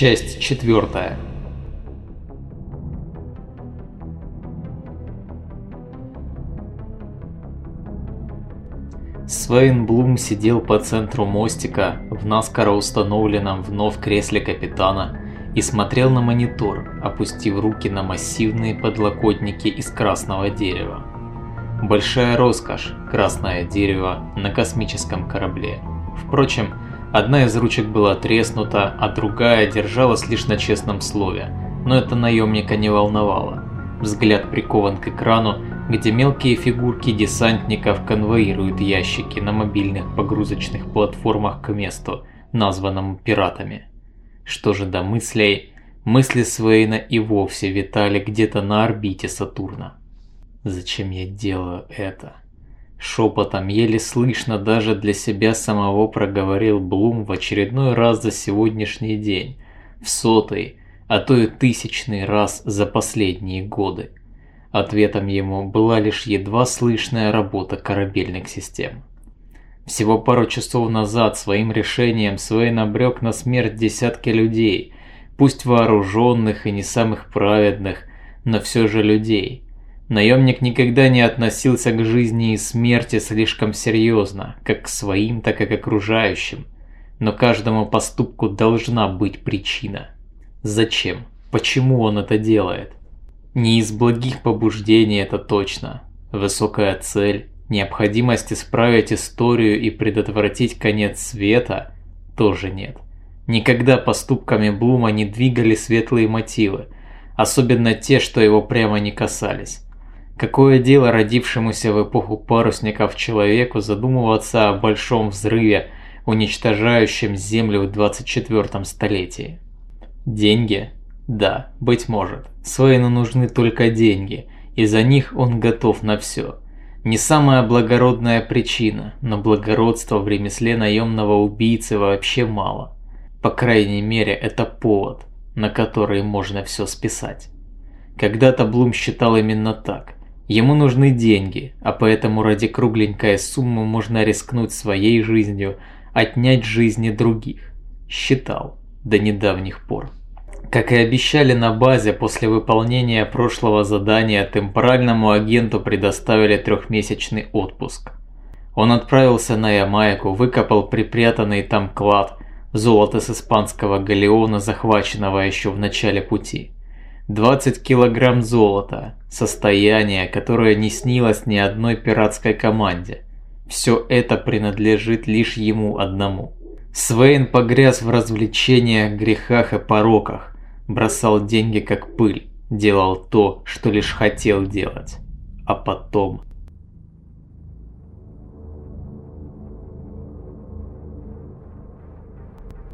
Часть четвертая. Свейн Блум сидел по центру мостика в наскоро установленном вновь кресле капитана и смотрел на монитор, опустив руки на массивные подлокотники из красного дерева. Большая роскошь – красное дерево на космическом корабле. Впрочем, одна из ручек была треснута, а другая держалась лишь на честном слове, но это наемника не волновало. Взгляд прикован к экрану, где мелкие фигурки десантников конвоируют ящики на мобильных погрузочных платформах к месту, названному пиратами. Что же до мыслей, мысли Свейна и вовсе витали где-то на орбите Сатурна. Зачем я делаю это? Шепотом, еле слышно даже для себя самого проговорил Блум в очередной раз за сегодняшний день, в сотый, а то и тысячный раз за последние годы. Ответом ему была лишь едва слышная работа корабельных систем. Всего пару часов назад своим решением Свейн обрек на смерть десятки людей, пусть вооруженных и не самых праведных, но все же людей. Наемник никогда не относился к жизни и смерти слишком серьезно, как к своим, так и к окружающим. Но каждому поступку должна быть причина. Зачем? Почему он это делает? Не из благих побуждений это точно. Высокая цель, необходимость исправить историю и предотвратить конец света тоже нет. Никогда поступками Блума не двигали светлые мотивы, особенно те, что его прямо не касались. Какое дело родившемуся в эпоху парусников человеку задумываться о большом взрыве, уничтожающем Землю в 24 столетии? Деньги? Да, быть может. Свейну нужны только деньги, и за них он готов на все. Не самая благородная причина, но благородства в ремесле наемного убийцы вообще мало. По крайней мере, это повод, на который можно все списать. Когда-то Блум считал именно так. Ему нужны деньги, а поэтому ради кругленькой суммы можно рискнуть своей жизнью, отнять жизни других. Считал до недавних пор. Как и обещали на базе, после выполнения прошлого задания темпоральному агенту предоставили трехмесячный отпуск. Он отправился на Ямайку, выкопал припрятанный там клад, золото с испанского галеона, захваченного еще в начале пути. 20 килограмм золота, состояние, которое не снилось ни одной пиратской команде. Все это принадлежит лишь ему одному. Свейн погряз в развлечениях, грехах и пороках, бросал деньги как пыль, делал то, что лишь хотел делать. А потом...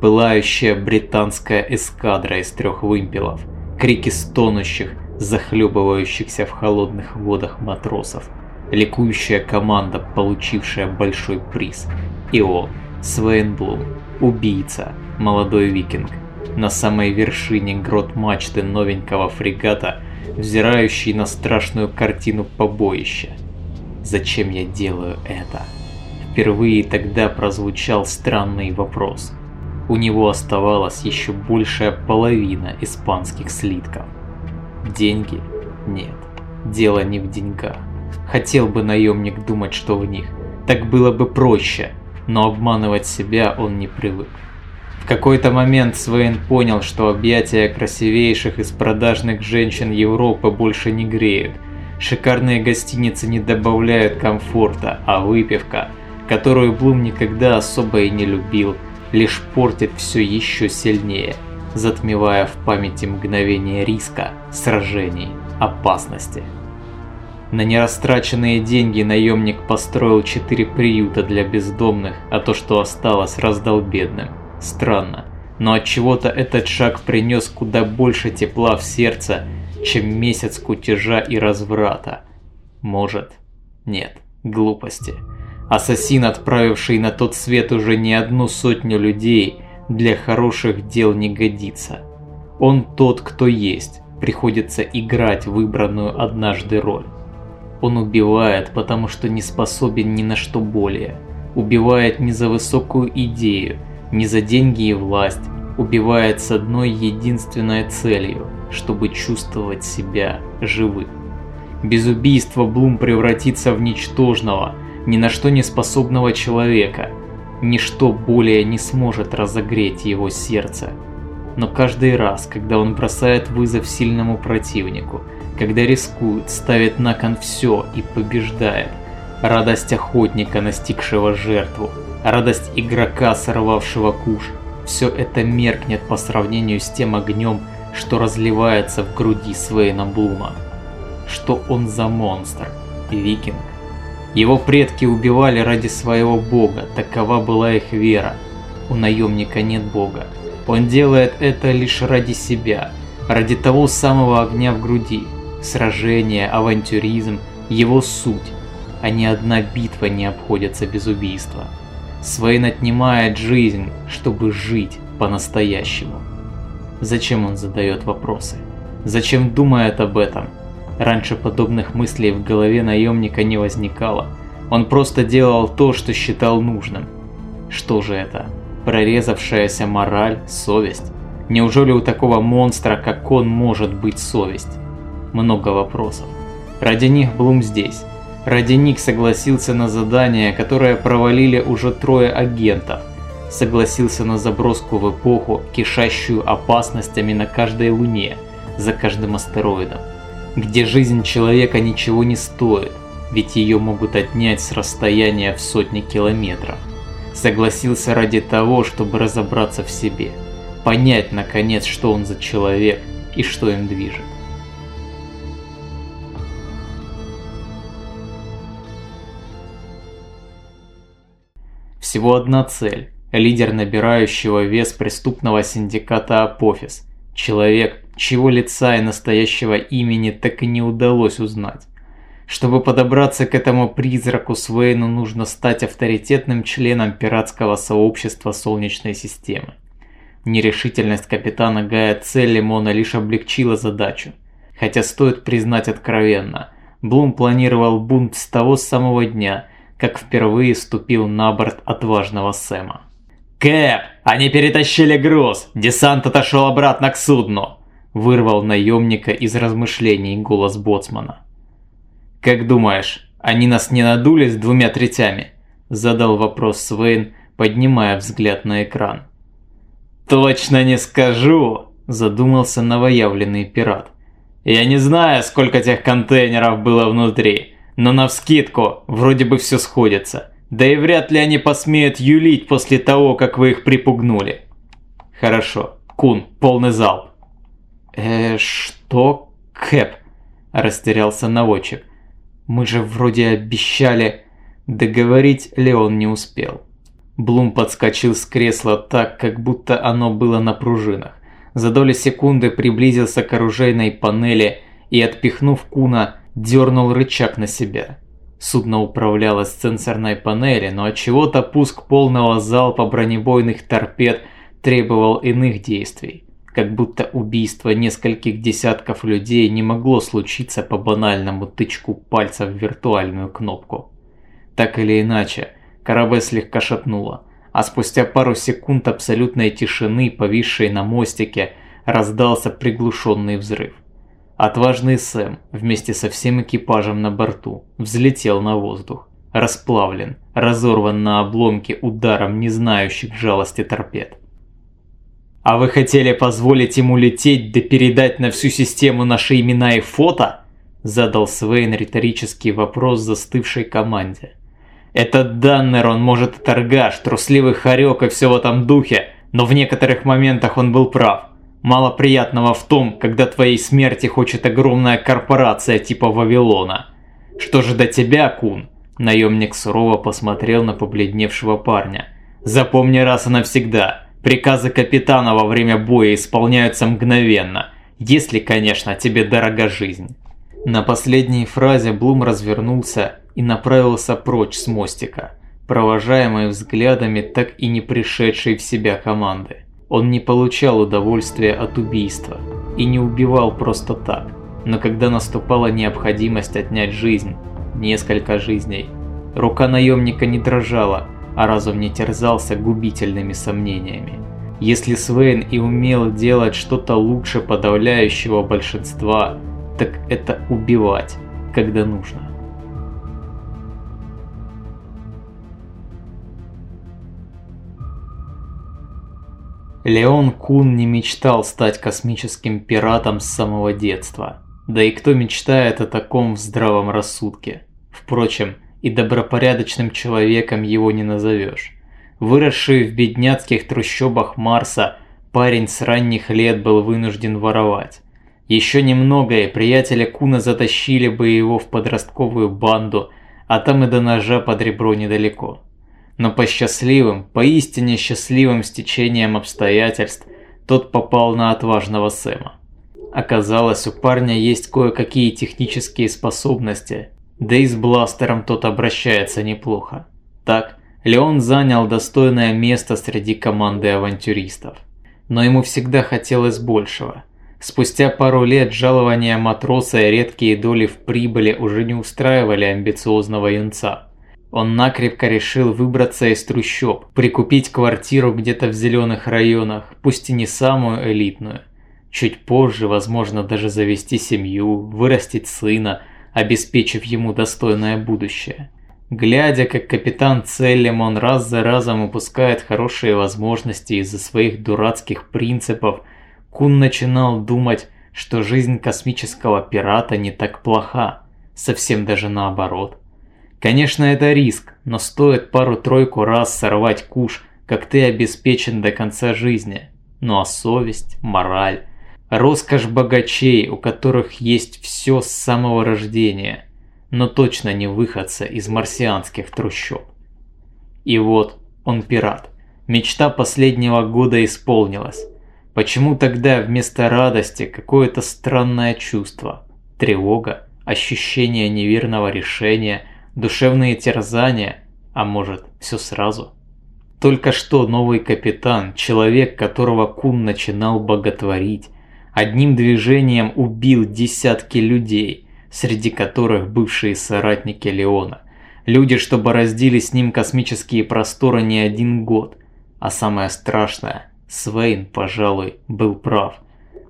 Пылающая британская эскадра из трех вымпелов, крики стонущих, захлебывающихся в холодных водах матросов, ликующая команда, получившая большой приз, и он, Свейн Блум, убийца, молодой викинг, на самой вершине грот мачты новенького фрегата, взирающий на страшную картину побоища. Зачем я делаю это? Впервые тогда прозвучал странный вопрос. У него оставалась еще большая половина испанских слитков. Деньги? Нет. Дело не в деньгах. Хотел бы наемник думать, что в них. Так было бы проще, но обманывать себя он не привык. В какой-то момент Свейн понял, что объятия красивейших из продажных женщин Европы больше не греют. Шикарные гостиницы не добавляют комфорта, а выпивка, которую Блум никогда особо и не любил, лишь портит все еще сильнее, затмевая в памяти мгновение риска, сражений, опасности. На нерастраченные деньги наемник построил четыре приюта для бездомных, а то, что осталось, раздал бедным. Странно, но от чего-то этот шаг принес куда больше тепла в сердце, чем месяц кутежа и разврата. Может, нет, глупости. Ассасин, отправивший на тот свет уже не одну сотню людей, для хороших дел не годится. Он тот, кто есть, приходится играть выбранную однажды роль. Он убивает, потому что не способен ни на что более. Убивает не за высокую идею, не за деньги и власть, убивает с одной единственной целью, чтобы чувствовать себя живым. Без убийства Блум превратится в ничтожного, ни на что не способного человека. Ничто более не сможет разогреть его сердце. Но каждый раз, когда он бросает вызов сильному противнику, когда рискует, ставит на кон все и побеждает, радость охотника, настигшего жертву, радость игрока, сорвавшего куш, все это меркнет по сравнению с тем огнем, что разливается в груди Свейна Блума. Что он за монстр? Викинг? Его предки убивали ради своего бога, такова была их вера. У наемника нет бога. Он делает это лишь ради себя, ради того самого огня в груди. Сражение, авантюризм, его суть, а ни одна битва не обходится без убийства. Свейн отнимает жизнь, чтобы жить по-настоящему. Зачем он задает вопросы? Зачем думает об этом? Раньше подобных мыслей в голове наемника не возникало. Он просто делал то, что считал нужным. Что же это? Прорезавшаяся мораль, совесть? Неужели у такого монстра, как он, может быть совесть? Много вопросов. Ради них Блум здесь. Ради них согласился на задание, которое провалили уже трое агентов. Согласился на заброску в эпоху, кишащую опасностями на каждой луне, за каждым астероидом. Где жизнь человека ничего не стоит, ведь ее могут отнять с расстояния в сотни километров. Согласился ради того, чтобы разобраться в себе. Понять, наконец, что он за человек и что им движет. Всего одна цель – лидер набирающего вес преступного синдиката Апофис. Человек, чьего лица и настоящего имени так и не удалось узнать. Чтобы подобраться к этому призраку, Свейну нужно стать авторитетным членом пиратского сообщества Солнечной системы. Нерешительность капитана Гая Целлимона лишь облегчила задачу. Хотя стоит признать откровенно, Блум планировал бунт с того самого дня, как впервые ступил на борт отважного Сэма. «Кэп! Они перетащили груз! Десант отошел обратно к судну!» Вырвал наемника из размышлений голос Боцмана. «Как думаешь, они нас не надули с двумя третями?» Задал вопрос Свейн, поднимая взгляд на экран. «Точно не скажу!» Задумался новоявленный пират. «Я не знаю, сколько тех контейнеров было внутри, но навскидку, вроде бы все сходится. Да и вряд ли они посмеют юлить после того, как вы их припугнули. Хорошо. Кун, полный залп. Э, что? Кэп? Растерялся наводчик. Мы же вроде обещали... Договорить Леон не успел. Блум подскочил с кресла так, как будто оно было на пружинах. За доли секунды приблизился к оружейной панели и, отпихнув Куна, дернул рычаг на себя. Судно управлялось сенсорной панели, но от чего-то пуск полного залпа бронебойных торпед требовал иных действий. Как будто убийство нескольких десятков людей не могло случиться по банальному тычку пальца в виртуальную кнопку. Так или иначе, корабль слегка шатнуло, а спустя пару секунд абсолютной тишины, повисшей на мостике, раздался приглушенный взрыв. Отважный Сэм вместе со всем экипажем на борту взлетел на воздух, расплавлен, разорван на обломки ударом не знающих жалости торпед. «А вы хотели позволить ему лететь да передать на всю систему наши имена и фото?» Задал Свейн риторический вопрос застывшей команде. «Этот Даннер, он может и торгаш, трусливый хорек и все в этом духе, но в некоторых моментах он был прав. Мало приятного в том, когда твоей смерти хочет огромная корпорация типа Вавилона. Что же до тебя, Кун? Наемник сурово посмотрел на побледневшего парня. Запомни раз и навсегда. Приказы капитана во время боя исполняются мгновенно. Если, конечно, тебе дорога жизнь. На последней фразе Блум развернулся и направился прочь с мостика, провожаемый взглядами так и не пришедшей в себя команды. Он не получал удовольствия от убийства и не убивал просто так. Но когда наступала необходимость отнять жизнь, несколько жизней, рука наемника не дрожала, а разум не терзался губительными сомнениями. Если Свейн и умел делать что-то лучше подавляющего большинства, так это убивать, когда нужно. Леон Кун не мечтал стать космическим пиратом с самого детства. Да и кто мечтает о таком в здравом рассудке? Впрочем, и добропорядочным человеком его не назовешь. Выросший в бедняцких трущобах Марса, парень с ранних лет был вынужден воровать. Еще немного, и приятеля Куна затащили бы его в подростковую банду, а там и до ножа под ребро недалеко но по счастливым, поистине счастливым стечениям обстоятельств тот попал на отважного Сэма. Оказалось, у парня есть кое-какие технические способности, да и с бластером тот обращается неплохо. Так, Леон занял достойное место среди команды авантюристов. Но ему всегда хотелось большего. Спустя пару лет жалования матроса и редкие доли в прибыли уже не устраивали амбициозного юнца. Он накрепко решил выбраться из трущоб, прикупить квартиру где-то в зеленых районах, пусть и не самую элитную. Чуть позже, возможно, даже завести семью, вырастить сына, обеспечив ему достойное будущее. Глядя, как капитан Целлимон раз за разом упускает хорошие возможности из-за своих дурацких принципов, Кун начинал думать, что жизнь космического пирата не так плоха, совсем даже наоборот. Конечно, это риск, но стоит пару-тройку раз сорвать куш, как ты обеспечен до конца жизни. Ну а совесть, мораль, роскошь богачей, у которых есть все с самого рождения, но точно не выходца из марсианских трущоб. И вот он пират. Мечта последнего года исполнилась. Почему тогда вместо радости какое-то странное чувство? Тревога, ощущение неверного решения – душевные терзания, а может все сразу. Только что новый капитан, человек, которого Кун начинал боготворить, одним движением убил десятки людей, среди которых бывшие соратники Леона. Люди, что бороздили с ним космические просторы не один год. А самое страшное, Свейн, пожалуй, был прав.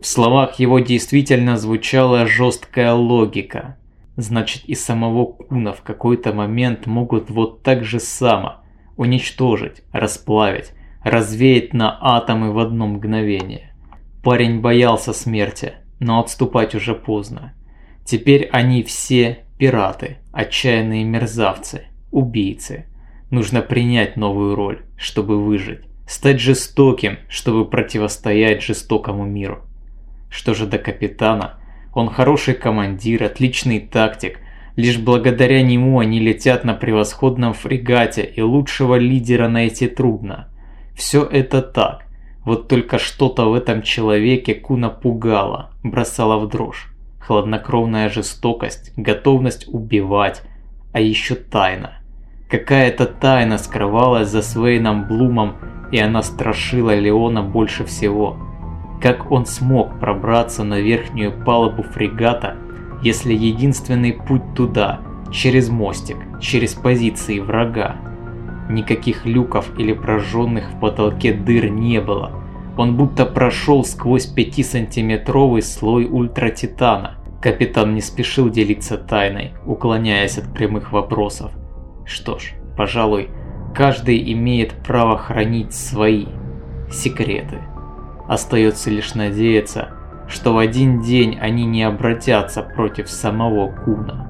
В словах его действительно звучала жесткая логика, Значит и самого Куна в какой-то момент могут вот так же само уничтожить, расплавить, развеять на атомы в одно мгновение. Парень боялся смерти, но отступать уже поздно. Теперь они все пираты, отчаянные мерзавцы, убийцы. Нужно принять новую роль, чтобы выжить. Стать жестоким, чтобы противостоять жестокому миру. Что же до капитана, он хороший командир, отличный тактик. Лишь благодаря нему они летят на превосходном фрегате, и лучшего лидера найти трудно. Все это так. Вот только что-то в этом человеке Куна пугало, бросало в дрожь. Хладнокровная жестокость, готовность убивать, а еще тайна. Какая-то тайна скрывалась за Свейном Блумом, и она страшила Леона больше всего. Как он смог пробраться на верхнюю палубу фрегата, если единственный путь туда, через мостик, через позиции врага? Никаких люков или прожженных в потолке дыр не было. Он будто прошел сквозь 5-сантиметровый слой ультратитана. Капитан не спешил делиться тайной, уклоняясь от прямых вопросов. Что ж, пожалуй, каждый имеет право хранить свои секреты. Остается лишь надеяться, что в один день они не обратятся против самого Куна.